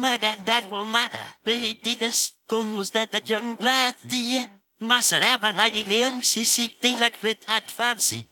murder that will matter. Petites comes that the young blood, dear. Must have an alien, she see thing like with that fancy.